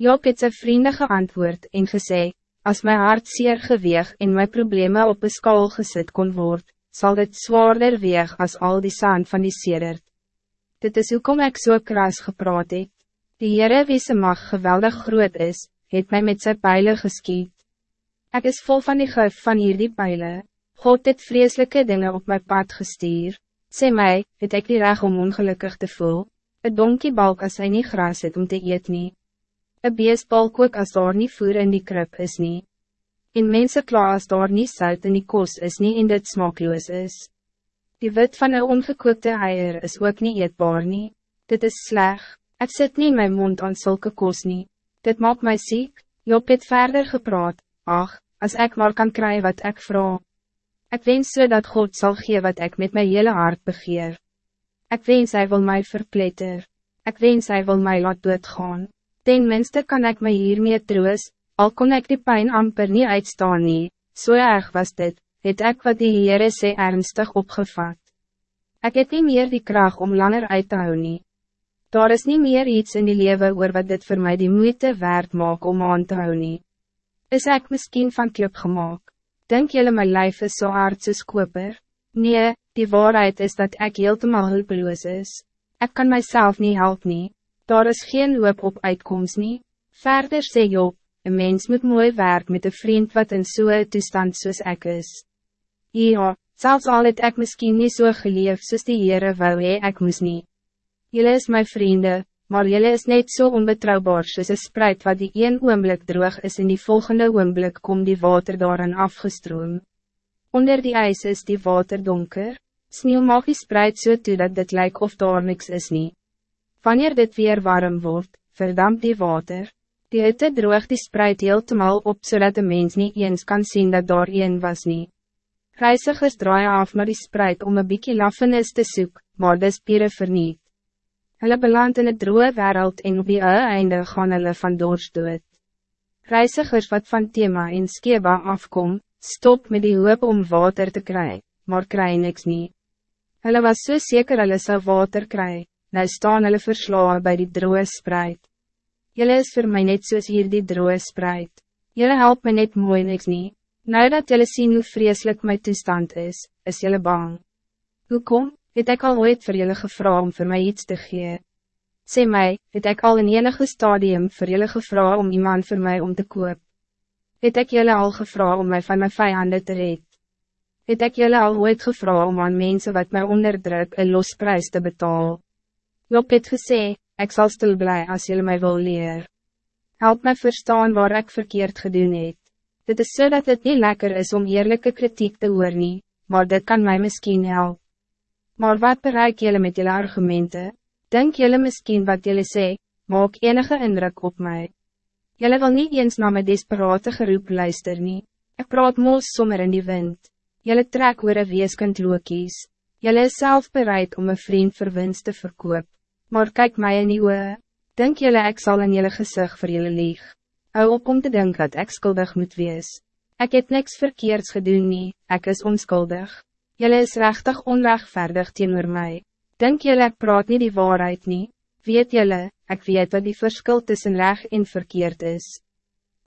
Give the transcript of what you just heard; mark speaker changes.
Speaker 1: Job het sy vrienden geantwoord en gesê, als mijn hart zeer geweeg en mijn problemen op een skaal gezet kon worden, zal dit zwaarder weeg als al die sand van die sedert. Dit is hoekom ek so kras gepraat het. Die Heere wie se mag geweldig groot is, het mij met zijn pijlen geskiet. Ik is vol van die gif van hierdie pijlen. God het vreselijke dingen op mijn pad gestuur. Sê mij, het ik die reg om ongelukkig te voel. Een donkiebalk als hij niet gras het om te eet nie. Een beestbalk ook als daar niet voer in die krip is nie. En mense kla as daar niet zout in die kos is nie en dit smaakloos is. Die wit van een ongekookte eier is ook niet eetbaar nie. Dit is sleg, ek sit nie my mond aan sulke kos nie. Dit maakt mij ziek, Job het verder gepraat, ach, als ik maar kan krijgen wat ik vraag. Ik wens so dat God zal geven wat ik met mijn hele hart begeer. Ik wens hij wil mij verpletter. Ik wens hij wil mij laat doodgaan. Ten minste kan ik mij hiermee troos, al kon ik die pijn amper niet uitstaan nie, so erg was dit, het ik wat die Heere sê ernstig opgevat. Ik het niet meer die kracht om langer uit te houden. nie. Daar is niet meer iets in die leven oor wat dit voor mij die moeite waard maak om aan te houden. nie. Is ik misschien van klip gemaakt? Denk jullie mijn lijf is zo so hard soos koper? Nee, die waarheid is dat ik heeltemal hulpeloos is. Ik kan mijzelf niet helpen. nie. Daar is geen hoop op uitkomst nie. Verder sê Job, een mens moet mooi werk met een vriend wat in so'n toestand soos ek is. Ja, zelfs al het ek miskien nie so geleef soos die Heere wou hee ek moes nie. Jullie is mijn vrienden, maar jullie is net zo so onbetrouwbaar soos een spruit wat die een oomblik droog is en die volgende oomblik kom die water daarin afgestroom. Onder die ijs is die water donker, sneeuw mag die spruit so toe dat dit lijkt of daar niks is nie. Wanneer dit weer warm wordt, verdampt die water. Die hitte droog die spruit heeltemal op zodat de mens niet eens kan zien dat daar een was nie. Reisigers draai af naar die spruit om een bykie laffenis te soek, maar dis pire verniet. Hulle beland in het droe wereld en op die einde gaan hulle van dors dood. Reisigers wat van Thema en Skeba afkom, stop met die hoop om water te krijgen, maar kry niks nie. Hulle was so zeker hulle sal water kry, nou staan hulle verslaan bij die droe spruit. Julle is voor mij net soos hier die droe spruit. Julle help my net mooi niks nie. Nou dat julle sien hoe vreselijk my toestand is, is julle bang. Hoekom? het ik al ooit voor jullie gevraagd om voor mij iets te geven? Zeg mij, het ik al in enige stadium voor jullie gevraagd om iemand voor mij om te koop? Het ik jullie al gevraagd om mij van mijn vijanden te red? Het ik jullie al ooit gevraagd om aan mensen wat mij onderdruk een losprijs te betalen? Job het gesê, ik zal stil blij als jullie mij wil leren. Help mij verstaan waar ik verkeerd gedoen het. Dit is so het niet lekker is om eerlijke kritiek te horen, nie, maar dit kan mij misschien helpen. Maar wat bereik jullie met jullie argumenten? Denk jullie misschien wat jullie sê, maak enige indruk op mij. Jullie wil niet eens naar mijn desperate geroep luister nie. Ik praat moos sommer in die wind. Jullie trek oor een weeskind lookies. Jullie is zelf bereid om een vriend voor winst te verkoop. Maar kijk mij in die oe. Denk jullie ik zal in jullie gezicht voor jullie lieg. Hou op om te denken dat ik schuldig moet wees. Ik heb niks verkeerds gedoen nie, ik is onschuldig. Jelle is rechtig onrechtvaardig teenoor mij. Denk jelle ik praat niet die waarheid niet? Weet jelle, ik weet wat die verschil tussen recht en verkeerd is.